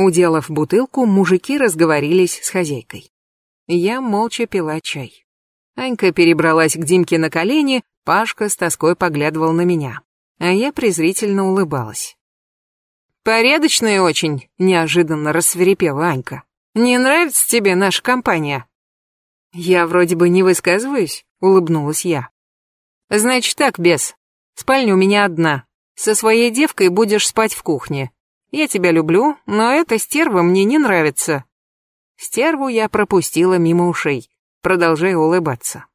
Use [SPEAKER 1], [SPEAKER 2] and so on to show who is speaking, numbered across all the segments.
[SPEAKER 1] Уделав бутылку, мужики разговорились с хозяйкой. Я молча пила чай. Анька перебралась к Димке на колени, Пашка с тоской поглядывал на меня, а я презрительно улыбалась. «Порядочная очень», — неожиданно рассверепела Анька. «Не нравится тебе наша компания?» «Я вроде бы не высказываюсь», — улыбнулась я. «Значит так, бес, спальня у меня одна. Со своей девкой будешь спать в кухне. Я тебя люблю, но эта стерва мне не нравится». Стерву я пропустила мимо ушей, продолжая улыбаться.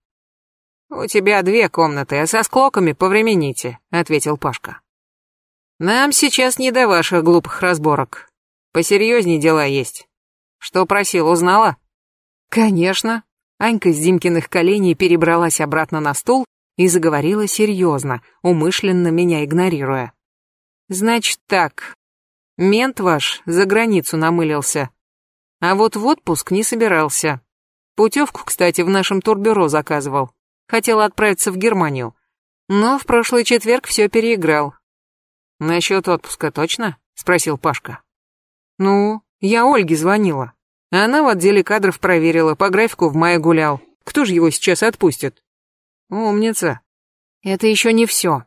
[SPEAKER 1] «У тебя две комнаты, а со склоками повремените», — ответил Пашка. «Нам сейчас не до ваших глупых разборок. Посерьезней дела есть. Что просил, узнала?» «Конечно». Анька с Димкиных коленей перебралась обратно на стул и заговорила серьезно, умышленно меня игнорируя. «Значит так, мент ваш за границу намылился, а вот в отпуск не собирался. Путевку, кстати, в нашем турбюро заказывал. Хотел отправиться в Германию. Но в прошлый четверг все переиграл. «Насчет отпуска точно?» — спросил Пашка. «Ну, я Ольге звонила. Она в отделе кадров проверила, по графику в мае гулял. Кто же его сейчас отпустит?» «Умница». «Это еще не все.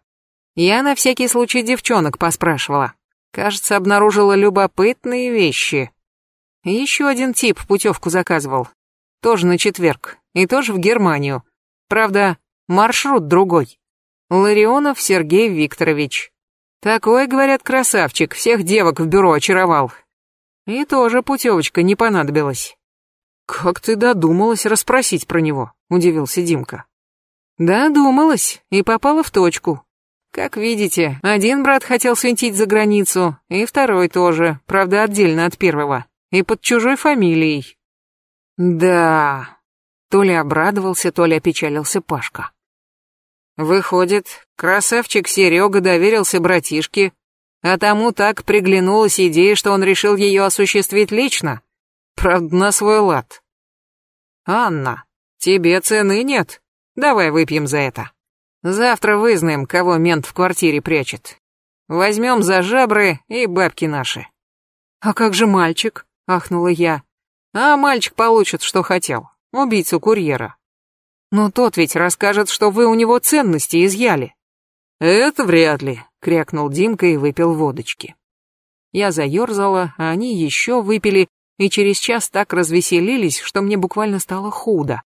[SPEAKER 1] Я на всякий случай девчонок поспрашивала. Кажется, обнаружила любопытные вещи. Еще один тип путевку заказывал. Тоже на четверг. И тоже в Германию. Правда, маршрут другой. Ларионов Сергей Викторович. Такой, говорят, красавчик, всех девок в бюро очаровал. И тоже путевочка не понадобилась. «Как ты додумалась расспросить про него?» — удивился Димка. «Додумалась и попала в точку. Как видите, один брат хотел свинтить за границу, и второй тоже, правда, отдельно от первого, и под чужой фамилией». «Да...» То ли обрадовался, то ли опечалился Пашка. Выходит, красавчик Серега доверился братишке, а тому так приглянулась идея, что он решил ее осуществить лично, правда, на свой лад. «Анна, тебе цены нет? Давай выпьем за это. Завтра вызнаем, кого мент в квартире прячет. Возьмем за жабры и бабки наши». «А как же мальчик?» — ахнула я. «А мальчик получит, что хотел. Убийцу курьера. Но тот ведь расскажет, что вы у него ценности изъяли. Это вряд ли, крякнул Димка и выпил водочки. Я заерзала, а они еще выпили, и через час так развеселились, что мне буквально стало худо.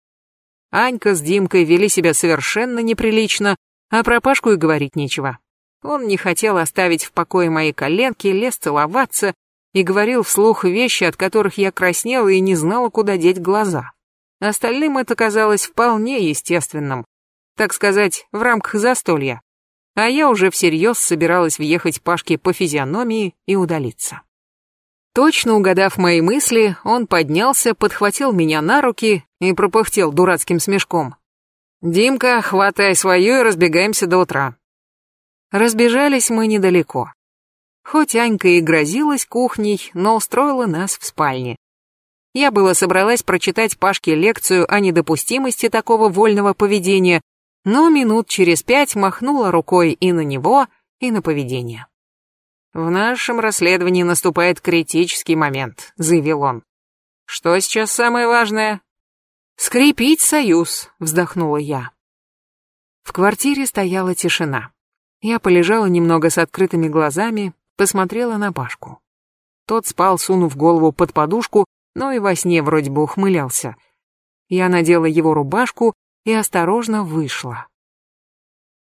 [SPEAKER 1] Анька с Димкой вели себя совершенно неприлично, а про Пашку и говорить нечего. Он не хотел оставить в покое мои коленки, лез целоваться и говорил вслух вещи, от которых я краснела и не знала, куда деть глаза. Остальным это казалось вполне естественным, так сказать, в рамках застолья. А я уже всерьез собиралась въехать Пашке по физиономии и удалиться. Точно угадав мои мысли, он поднялся, подхватил меня на руки и пропыхтел дурацким смешком. «Димка, хватай свою и разбегаемся до утра». Разбежались мы недалеко. Хоть Анька и грозилась кухней, но устроила нас в спальне. Я было собралась прочитать Пашке лекцию о недопустимости такого вольного поведения, но минут через пять махнула рукой и на него, и на поведение. «В нашем расследовании наступает критический момент», — заявил он. «Что сейчас самое важное?» «Скрепить союз», — вздохнула я. В квартире стояла тишина. Я полежала немного с открытыми глазами, посмотрела на Пашку. Тот спал, сунув голову под подушку, но и во сне вроде бы ухмылялся. Я надела его рубашку и осторожно вышла.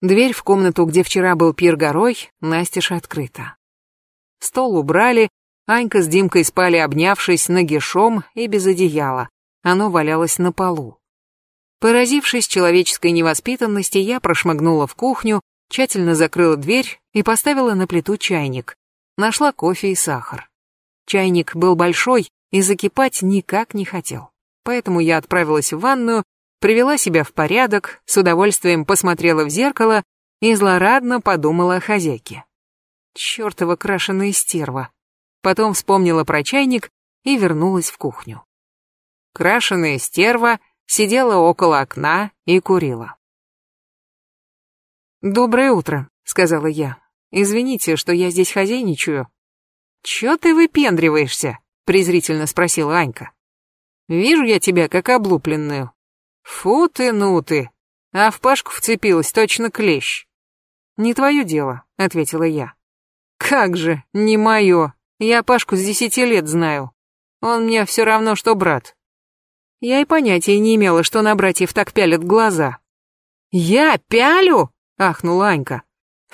[SPEAKER 1] Дверь в комнату, где вчера был пир горой, настежь открыта. Стол убрали, Анька с Димкой спали обнявшись нагишом и без одеяла. Оно валялось на полу. Поразившись человеческой невоспитанности, я прошмыгнула в кухню, тщательно закрыла дверь и поставила на плиту чайник. Нашла кофе и сахар. Чайник был большой, и закипать никак не хотел. Поэтому я отправилась в ванную, привела себя в порядок, с удовольствием посмотрела в зеркало и злорадно подумала о хозяйке. Чёртова крашеная стерва. Потом вспомнила про чайник и вернулась в кухню. Крашеная стерва сидела около окна и курила. «Доброе утро», — сказала я. «Извините, что я здесь хозяйничаю». «Чё ты выпендриваешься?» — презрительно спросила Анька. «Вижу я тебя как облупленную. Фу ты, ну ты, а в Пашку вцепилась точно клещ». «Не твое дело», — ответила я. «Как же, не мое. Я Пашку с десяти лет знаю. Он мне все равно, что брат». Я и понятия не имела, что на братьев так пялят глаза. «Я пялю?» — ахнула Анька.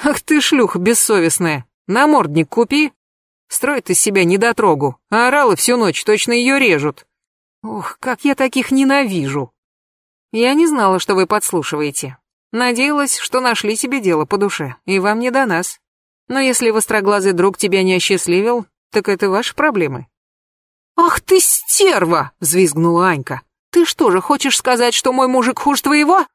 [SPEAKER 1] «Ах ты шлюха бессовестная! Намордник купи!» Строит из себя недотрогу, а оралы всю ночь точно ее режут. Ух, как я таких ненавижу. Я не знала, что вы подслушиваете. Надеялась, что нашли себе дело по душе, и вам не до нас. Но если востроглазый друг тебя не осчастливил, так это ваши проблемы. «Ах ты стерва!» — взвизгнула Анька. «Ты что же, хочешь сказать, что мой мужик хуже твоего?»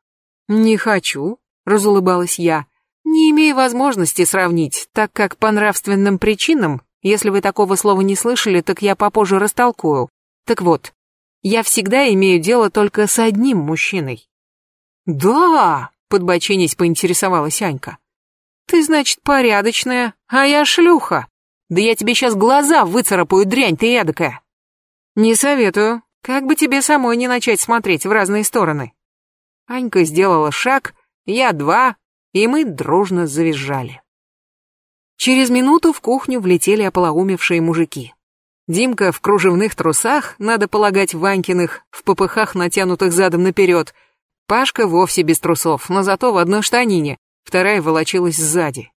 [SPEAKER 1] «Не хочу», — разулыбалась я. «Не имею возможности сравнить, так как по нравственным причинам если вы такого слова не слышали, так я попозже растолкую. Так вот, я всегда имею дело только с одним мужчиной. Да, подбоченись поинтересовалась Анька. Ты, значит, порядочная, а я шлюха. Да я тебе сейчас глаза выцарапаю, дрянь ты эдакая. Не советую. Как бы тебе самой не начать смотреть в разные стороны. Анька сделала шаг, я два, и мы дружно завизжали. Через минуту в кухню влетели ополоумевшие мужики. Димка в кружевных трусах, надо полагать, Ванькиных, в попыхах, натянутых задом наперед. Пашка вовсе без трусов, но зато в одной штанине, вторая волочилась сзади.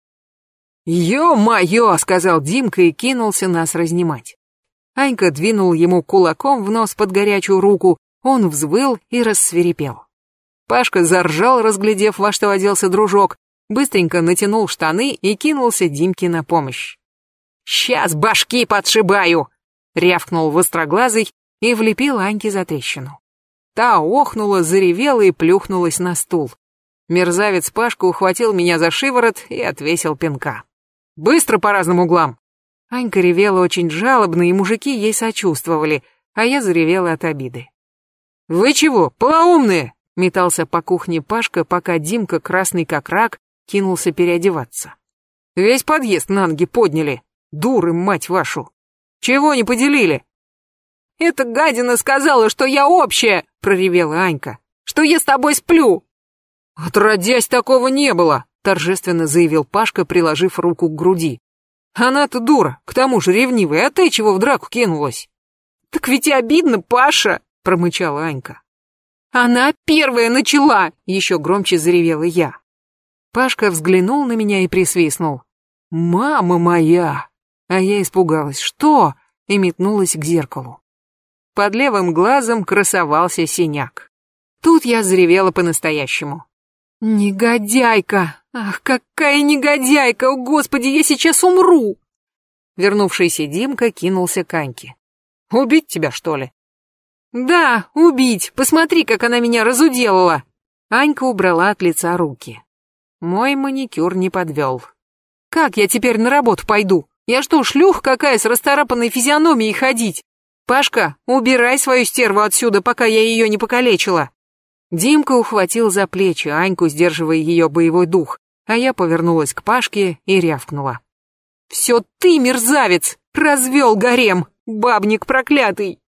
[SPEAKER 1] «Ё-моё!» — сказал Димка и кинулся нас разнимать. Анька двинул ему кулаком в нос под горячую руку, он взвыл и рассверепел. Пашка заржал, разглядев, во что оделся дружок, быстренько натянул штаны и кинулся Димке на помощь. «Сейчас башки подшибаю!» — рявкнул востроглазый и влепил Аньке за трещину. Та охнула, заревела и плюхнулась на стул. Мерзавец Пашка ухватил меня за шиворот и отвесил пинка. «Быстро по разным углам!» Анька ревела очень жалобно, и мужики ей сочувствовали, а я заревела от обиды. «Вы чего, полоумные?» — метался по кухне Пашка, пока Димка, красный как рак, кинулся переодеваться. Весь подъезд на ноги подняли. Дуры, мать вашу. Чего не поделили? Эта гадина сказала, что я общая, проревела Анька. Что я с тобой сплю. Отродясь, такого не было, торжественно заявил Пашка, приложив руку к груди. Она-то дура, к тому же ревнивая, а ты чего в драку кинулась? Так ведь и обидно, Паша, промычала Анька. Она первая начала, еще громче заревела я. Пашка взглянул на меня и присвистнул. «Мама моя!» А я испугалась. «Что?» и метнулась к зеркалу. Под левым глазом красовался синяк. Тут я заревела по-настоящему. «Негодяйка! Ах, какая негодяйка! О, Господи, я сейчас умру!» Вернувшийся Димка кинулся к Аньке. «Убить тебя, что ли?» «Да, убить! Посмотри, как она меня разуделала!» Анька убрала от лица руки. Мой маникюр не подвел. Как я теперь на работу пойду? Я что, шлюх какая с расторапанной физиономией ходить? Пашка, убирай свою стерву отсюда, пока я ее не покалечила. Димка ухватил за плечи Аньку, сдерживая ее боевой дух, а я повернулась к Пашке и рявкнула. «Все ты, мерзавец! Развел гарем! Бабник проклятый!»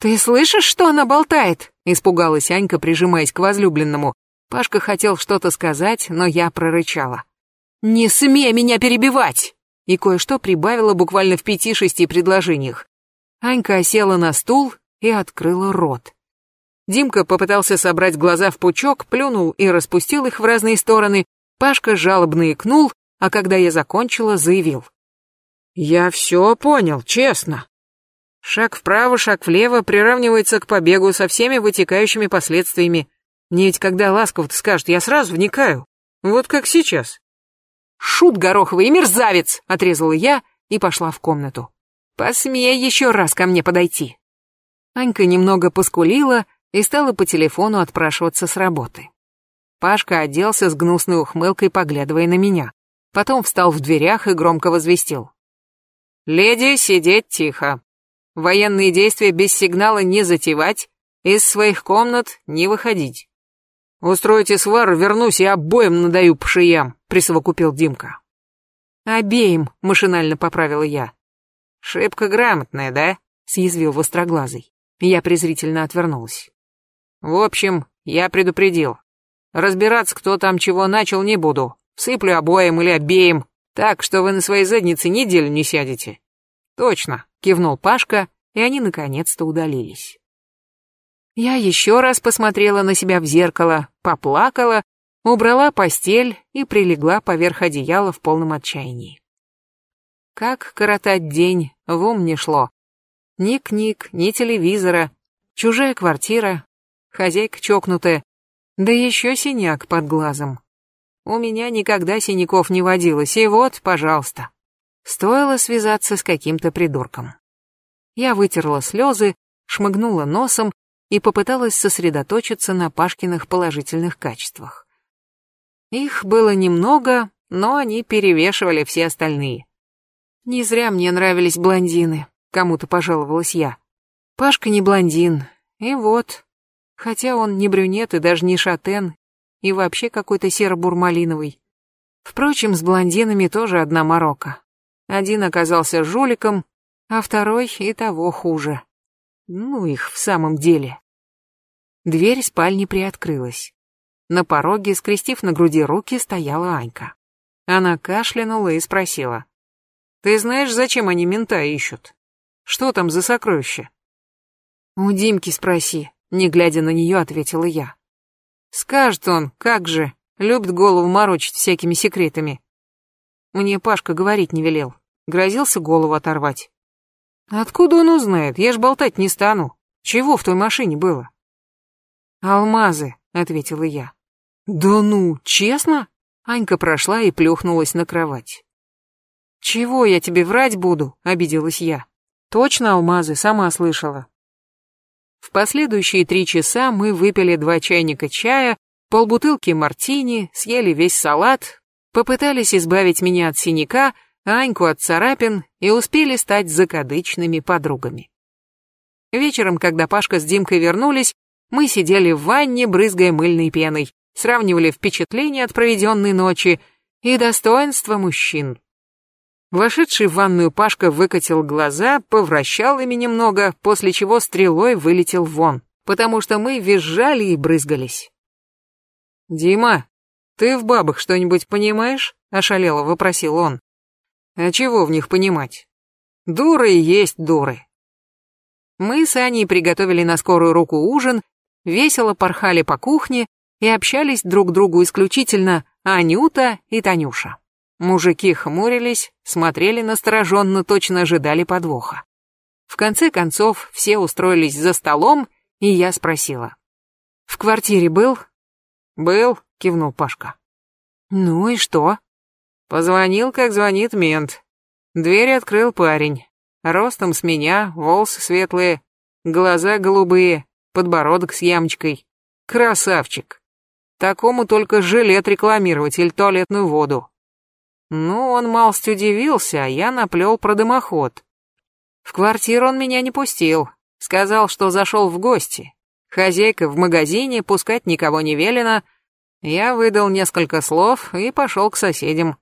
[SPEAKER 1] «Ты слышишь, что она болтает?» — испугалась Анька, прижимаясь к возлюбленному. Пашка хотел что-то сказать, но я прорычала. «Не смей меня перебивать!» И кое-что прибавила буквально в пяти-шести предложениях. Анька села на стул и открыла рот. Димка попытался собрать глаза в пучок, плюнул и распустил их в разные стороны. Пашка жалобно икнул, а когда я закончила, заявил. «Я все понял, честно. Шаг вправо, шаг влево приравнивается к побегу со всеми вытекающими последствиями. Мне ведь когда ласково-то скажет, я сразу вникаю. Вот как сейчас. Шут гороховый и мерзавец, отрезала я и пошла в комнату. Посмей еще раз ко мне подойти. Анька немного поскулила и стала по телефону отпрашиваться с работы. Пашка оделся с гнусной ухмылкой, поглядывая на меня. Потом встал в дверях и громко возвестил. «Леди, сидеть тихо. Военные действия без сигнала не затевать, из своих комнат не выходить. «Устройте свару, вернусь и обоим надаю по шиям», — присовокупил Димка. «Обеим», — машинально поправила я. Шибко грамотная, да? Съязвил востроглазый. Я презрительно отвернулась. В общем, я предупредил. Разбираться, кто там чего начал, не буду. Сыплю обоим или обеим, так что вы на своей заднице неделю не сядете. Точно, кивнул Пашка, и они наконец-то удалились. Я еще раз посмотрела на себя в зеркало, поплакала, убрала постель и прилегла поверх одеяла в полном отчаянии. Как коротать день, в ум не шло. Ни книг, ни телевизора, чужая квартира, хозяйка чокнутая, да еще синяк под глазом. У меня никогда синяков не водилось, и вот, пожалуйста. Стоило связаться с каким-то придурком. Я вытерла слезы, шмыгнула носом и попыталась сосредоточиться на Пашкиных положительных качествах. Их было немного, но они перевешивали все остальные. Не зря мне нравились блондины, кому-то пожаловалась я. Пашка не блондин, и вот. Хотя он не брюнет и даже не шатен, и вообще какой-то серо-бурмалиновый. Впрочем, с блондинами тоже одна морока. Один оказался жуликом, а второй и того хуже. Ну их в самом деле. Дверь спальни приоткрылась. На пороге, скрестив на груди руки, стояла Анька. Она кашлянула и спросила. «Ты знаешь, зачем они мента ищут? Что там за сокровище?» «У Димки спроси», — не глядя на нее, ответила я. «Скажет он, как же, любит голову морочить всякими секретами». Мне Пашка говорить не велел, грозился голову оторвать. Откуда он узнает? Я ж болтать не стану. Чего в той машине было? Алмазы, ответила я. Да ну, честно? Анька прошла и плюхнулась на кровать. Чего я тебе врать буду? обиделась я. Точно алмазы, сама слышала. В последующие три часа мы выпили два чайника чая, полбутылки мартини, съели весь салат, попытались избавить меня от синяка, Аньку от царапин и успели стать закадычными подругами. Вечером, когда Пашка с Димкой вернулись, мы сидели в ванне, брызгая мыльной пеной, сравнивали впечатления от проведенной ночи и достоинства мужчин. Вошедший в ванную Пашка выкатил глаза, повращал ими немного, после чего стрелой вылетел вон, потому что мы визжали и брызгались. «Дима, ты в бабах что-нибудь понимаешь?» — ошалело вопросил он. А чего в них понимать? Дуры есть дуры. Мы с Аней приготовили на скорую руку ужин, весело порхали по кухне и общались друг другу исключительно Анюта и Танюша. Мужики хмурились, смотрели настороженно, точно ожидали подвоха. В конце концов, все устроились за столом, и я спросила. «В квартире был?» «Был», — кивнул Пашка. «Ну и что?» Позвонил, как звонит мент. Дверь открыл парень. Ростом с меня, волосы светлые, глаза голубые, подбородок с ямочкой. Красавчик. Такому только жилет рекламировать или туалетную воду. Ну, он малость удивился, а я наплел про дымоход. В квартиру он меня не пустил. Сказал, что зашел в гости. Хозяйка в магазине, пускать никого не велено. Я выдал несколько слов и пошел к соседям.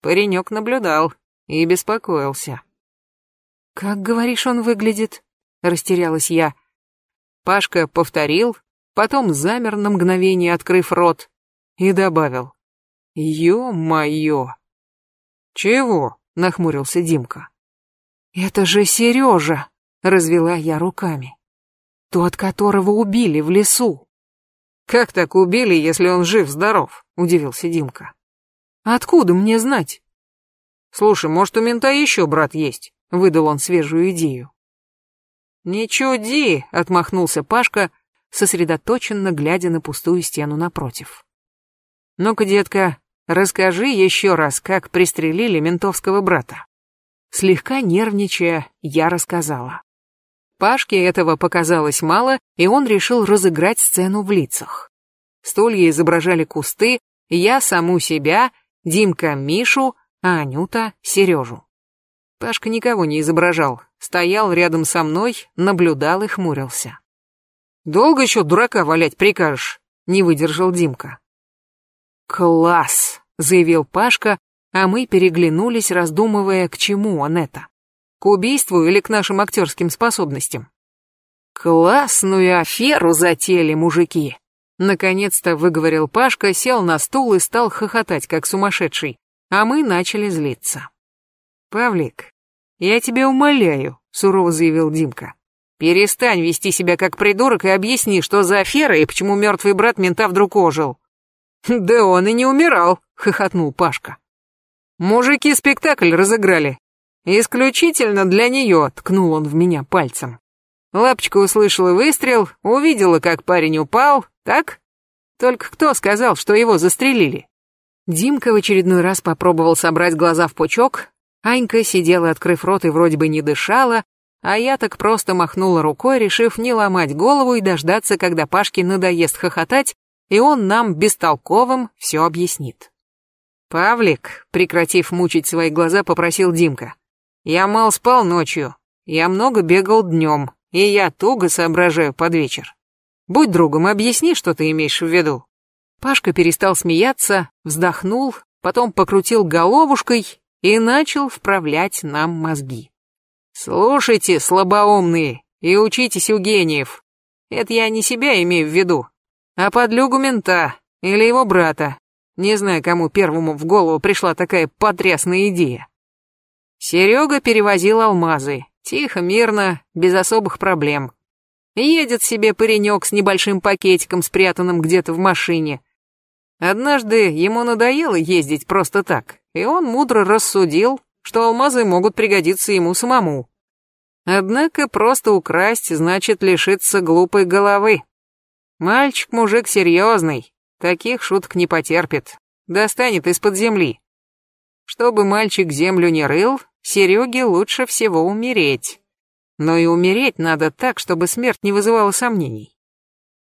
[SPEAKER 1] Паренек наблюдал и беспокоился. «Как, говоришь, он выглядит?» — растерялась я. Пашка повторил, потом замер на мгновение, открыв рот, и добавил. «Ё-моё!» «Чего?» — нахмурился Димка. «Это же Сережа!» — развела я руками. «Тот, которого убили в лесу». «Как так убили, если он жив-здоров?» — удивился Димка. Откуда мне знать? Слушай, может, у мента еще брат есть? Выдал он свежую идею. Не чуди, отмахнулся Пашка, сосредоточенно глядя на пустую стену напротив. Ну-ка, детка, расскажи еще раз, как пристрелили ментовского брата. Слегка нервничая, я рассказала. Пашке этого показалось мало, и он решил разыграть сцену в лицах. Стулья изображали кусты, я саму себя Димка Мишу, а Анюта Сережу. Пашка никого не изображал, стоял рядом со мной, наблюдал и хмурился. «Долго еще дурака валять прикажешь?» — не выдержал Димка. «Класс!» — заявил Пашка, а мы переглянулись, раздумывая, к чему он это. К убийству или к нашим актерским способностям? Классную аферу затеяли мужики. Наконец-то выговорил Пашка, сел на стул и стал хохотать, как сумасшедший, а мы начали злиться. «Павлик, я тебя умоляю», — сурово заявил Димка. «Перестань вести себя как придурок и объясни, что за афера и почему мертвый брат мента вдруг ожил». «Да он и не умирал», — хохотнул Пашка. «Мужики спектакль разыграли. Исключительно для нее», — ткнул он в меня пальцем. Лапочка услышала выстрел, увидела, как парень упал, так? Только кто сказал, что его застрелили? Димка в очередной раз попробовал собрать глаза в пучок, Анька сидела, открыв рот, и вроде бы не дышала, а я так просто махнула рукой, решив не ломать голову и дождаться, когда Пашке надоест хохотать, и он нам, бестолковым, все объяснит. «Павлик», прекратив мучить свои глаза, попросил Димка. «Я мал спал ночью, я много бегал днем, и я туго соображаю под вечер. Будь другом, объясни, что ты имеешь в виду». Пашка перестал смеяться, вздохнул, потом покрутил головушкой и начал вправлять нам мозги. «Слушайте, слабоумные, и учитесь у гениев. Это я не себя имею в виду, а подлюгу мента или его брата. Не знаю, кому первому в голову пришла такая потрясная идея. Серега перевозил алмазы, тихо, мирно, без особых проблем. Едет себе паренек с небольшим пакетиком, спрятанным где-то в машине. Однажды ему надоело ездить просто так, и он мудро рассудил, что алмазы могут пригодиться ему самому. Однако просто украсть значит лишиться глупой головы. Мальчик-мужик серьезный, таких шуток не потерпит, достанет из-под земли. Чтобы мальчик землю не рыл, Сереге лучше всего умереть. Но и умереть надо так, чтобы смерть не вызывала сомнений.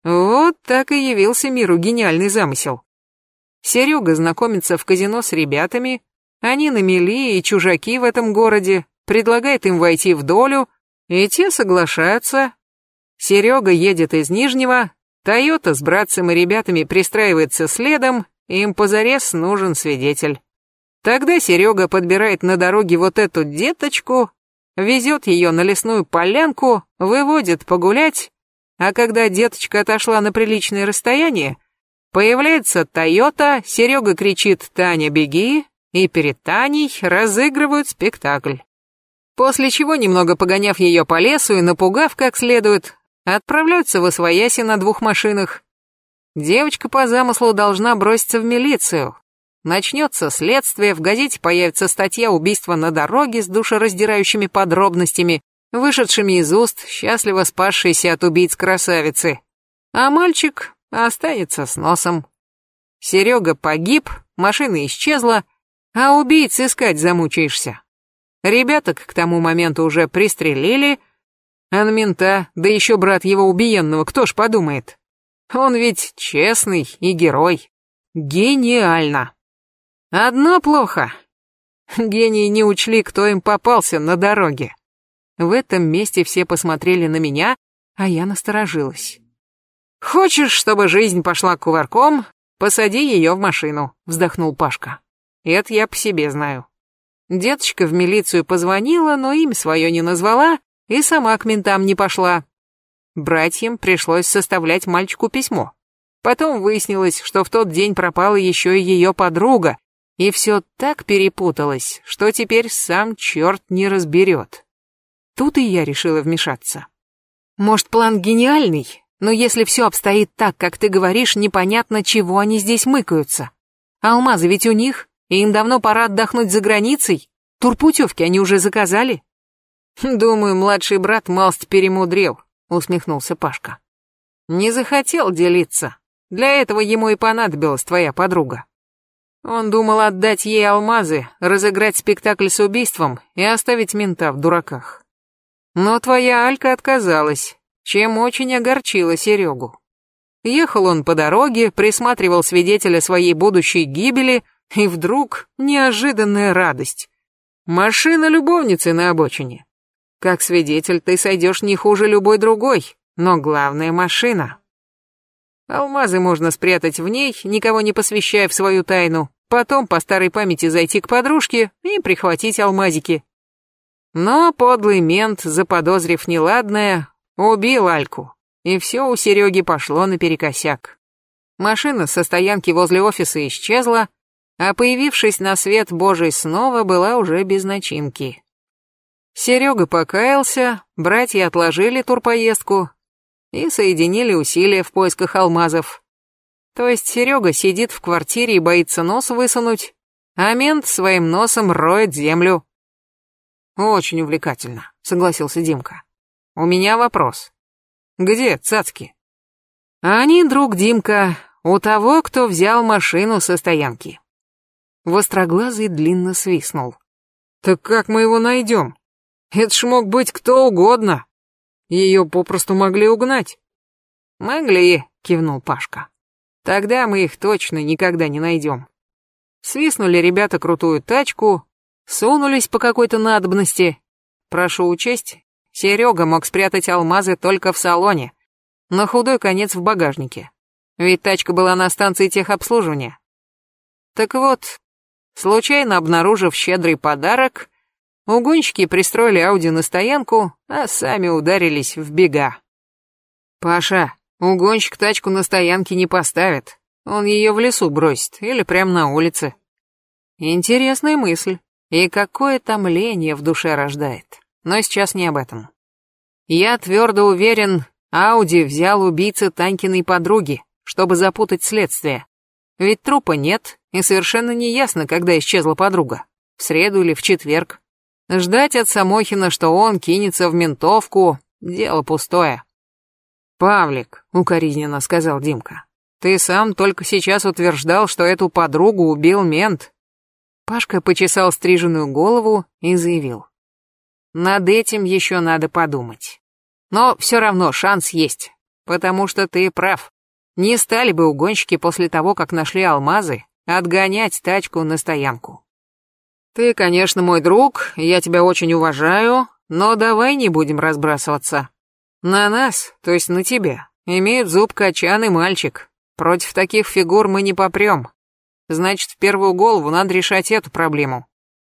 [SPEAKER 1] Вот так и явился миру гениальный замысел. Серега знакомится в казино с ребятами, они на мели и чужаки в этом городе, предлагает им войти в долю, и те соглашаются. Серега едет из Нижнего, Тойота с братцем и ребятами пристраивается следом, им позарез нужен свидетель. Тогда Серега подбирает на дороге вот эту деточку, везет ее на лесную полянку, выводит погулять, а когда деточка отошла на приличное расстояние, появляется Тойота, Серега кричит «Таня, беги!» и перед Таней разыгрывают спектакль. После чего, немного погоняв ее по лесу и напугав как следует, отправляются в Освояси на двух машинах. Девочка по замыслу должна броситься в милицию, Начнется следствие, в газете появится статья «Убийство на дороге» с душераздирающими подробностями, вышедшими из уст счастливо спасшейся от убийц красавицы. А мальчик останется с носом. Серега погиб, машина исчезла, а убийц искать замучаешься. Ребяток к тому моменту уже пристрелили, а на мента, да еще брат его убиенного, кто ж подумает? Он ведь честный и герой. Гениально. Одно плохо. Гении не учли, кто им попался на дороге. В этом месте все посмотрели на меня, а я насторожилась. «Хочешь, чтобы жизнь пошла кувырком? Посади ее в машину», — вздохнул Пашка. «Это я по себе знаю». Деточка в милицию позвонила, но имя свое не назвала и сама к ментам не пошла. Братьям пришлось составлять мальчику письмо. Потом выяснилось, что в тот день пропала еще и ее подруга, и все так перепуталось, что теперь сам черт не разберет. Тут и я решила вмешаться. Может, план гениальный, но если все обстоит так, как ты говоришь, непонятно, чего они здесь мыкаются. Алмазы ведь у них, и им давно пора отдохнуть за границей. Турпутевки они уже заказали. Думаю, младший брат малость перемудрил, усмехнулся Пашка. Не захотел делиться. Для этого ему и понадобилась твоя подруга. Он думал отдать ей алмазы, разыграть спектакль с убийством и оставить мента в дураках. Но твоя Алька отказалась, чем очень огорчила Серегу. Ехал он по дороге, присматривал свидетеля своей будущей гибели, и вдруг неожиданная радость. Машина любовницы на обочине. Как свидетель ты сойдешь не хуже любой другой, но главное машина. Алмазы можно спрятать в ней, никого не посвящая в свою тайну, Потом по старой памяти зайти к подружке и прихватить алмазики. Но подлый мент, заподозрив неладное, убил Альку, и все у Сереги пошло наперекосяк. Машина со стоянки возле офиса исчезла, а появившись на свет Божий снова была уже без начинки. Серега покаялся, братья отложили турпоездку и соединили усилия в поисках алмазов. То есть Серега сидит в квартире и боится нос высунуть, а мент своим носом роет землю. Очень увлекательно, согласился Димка. У меня вопрос. Где цацки? Они, друг Димка, у того, кто взял машину со стоянки. Востроглазый длинно свистнул. Так как мы его найдем? Это ж мог быть кто угодно. Ее попросту могли угнать. Могли, кивнул Пашка. Тогда мы их точно никогда не найдем. Свистнули ребята крутую тачку, сунулись по какой-то надобности. Прошу учесть, Серега мог спрятать алмазы только в салоне, на худой конец в багажнике. Ведь тачка была на станции техобслуживания. Так вот, случайно обнаружив щедрый подарок, угонщики пристроили Ауди на стоянку, а сами ударились в бега. «Паша, угонщик тачку на стоянке не поставит. Он ее в лесу бросит или прямо на улице». Интересная мысль. И какое томление в душе рождает. Но сейчас не об этом. Я твердо уверен, Ауди взял убийца Танькиной подруги, чтобы запутать следствие. Ведь трупа нет, и совершенно не ясно, когда исчезла подруга. В среду или в четверг. Ждать от Самохина, что он кинется в ментовку, дело пустое. «Павлик», — укоризненно сказал Димка, — «ты сам только сейчас утверждал, что эту подругу убил мент». Пашка почесал стриженную голову и заявил. «Над этим еще надо подумать. Но все равно шанс есть, потому что ты прав. Не стали бы угонщики после того, как нашли алмазы, отгонять тачку на стоянку. Ты, конечно, мой друг, я тебя очень уважаю, но давай не будем разбрасываться. На нас, то есть на тебя, имеет зуб качан и мальчик. Против таких фигур мы не попрем. Значит, в первую голову надо решать эту проблему.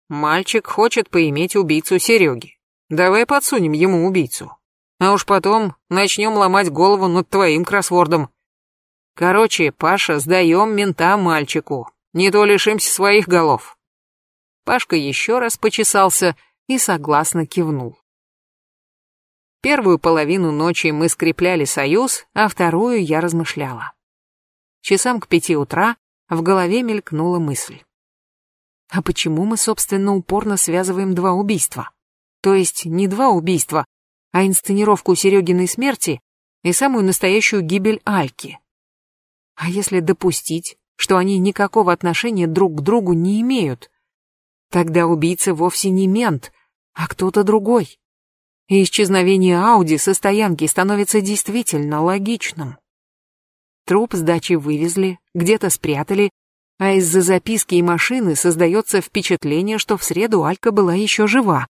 [SPEAKER 1] Мальчик хочет поиметь убийцу Сереги. Давай подсунем ему убийцу. А уж потом начнем ломать голову над твоим кроссвордом. Короче, Паша, сдаем мента мальчику. Не то лишимся своих голов. Пашка еще раз почесался и согласно кивнул. Первую половину ночи мы скрепляли союз, а вторую я размышляла. Часам к пяти утра в голове мелькнула мысль. А почему мы, собственно, упорно связываем два убийства? То есть не два убийства, а инсценировку Серегиной смерти и самую настоящую гибель Альки. А если допустить, что они никакого отношения друг к другу не имеют, Тогда убийца вовсе не мент, а кто-то другой. И исчезновение Ауди со стоянки становится действительно логичным. Труп с дачи вывезли, где-то спрятали, а из-за записки и машины создается впечатление, что в среду Алька была еще жива.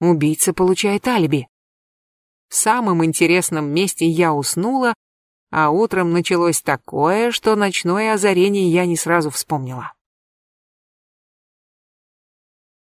[SPEAKER 1] Убийца получает алиби. В самом интересном месте я уснула, а утром началось такое, что ночное озарение я не сразу вспомнила.